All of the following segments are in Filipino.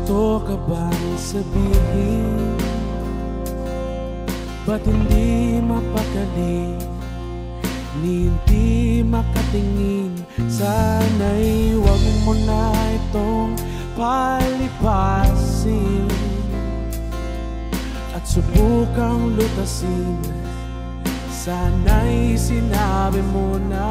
Wish 1075. May gusto ka bang sabihin? Ba't hindi mapakali? Ni hindi makatingin Sana'y huwag mo na itong palipasin At subukang lutasin Sana'y sinabi mo na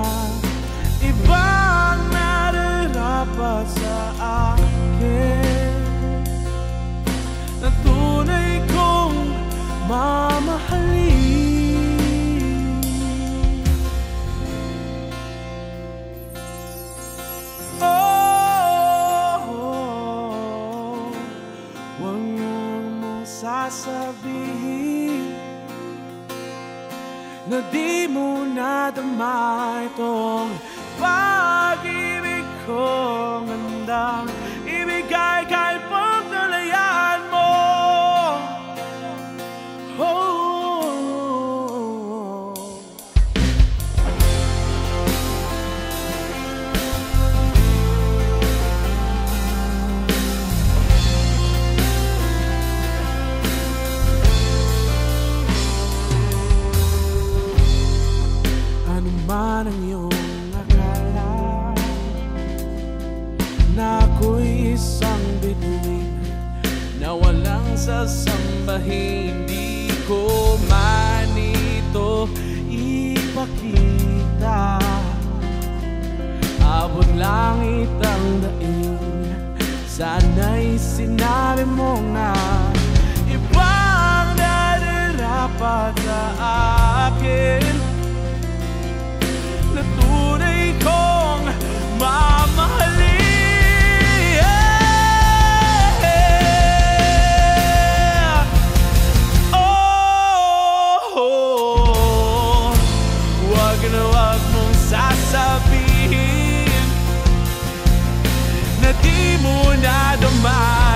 sasabihin na di mo nadama itong pag-ibig kong handang ibigay kahit man ang iyong akala Na ako'y isang bituin Na walang sasambahin. Di ko man ito ipakita. Abot langit ang daing. Sana'y sinabi mo na wag na wag mong sasabihin na di mo nadama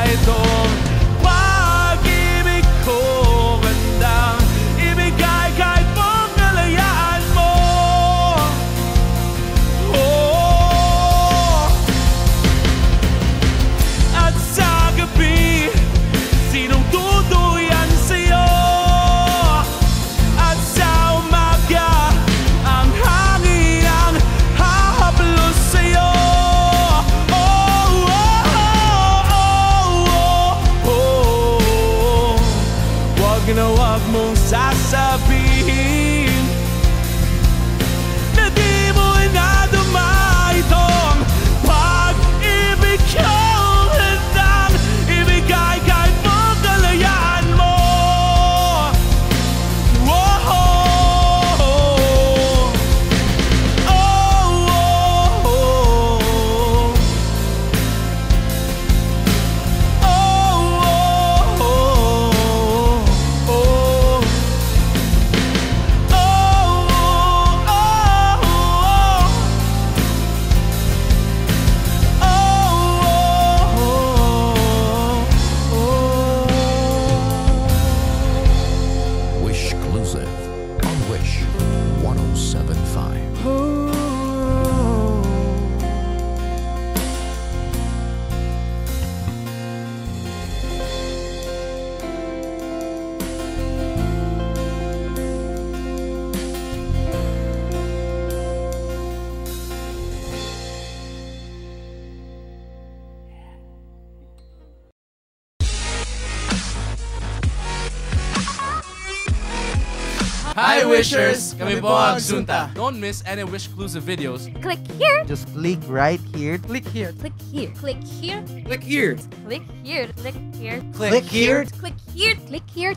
Hi Wishers! Kami po ang Sunta. Don't miss any Wish Exclusive videos. Click here. Just click right here. Click here. Click here. Click here. Click here. Click here. Click here. Click here. Click here. Click here. Click here.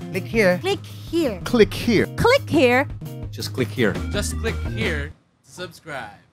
Click here. Click here. Click here. Just click here. Just click here. Subscribe.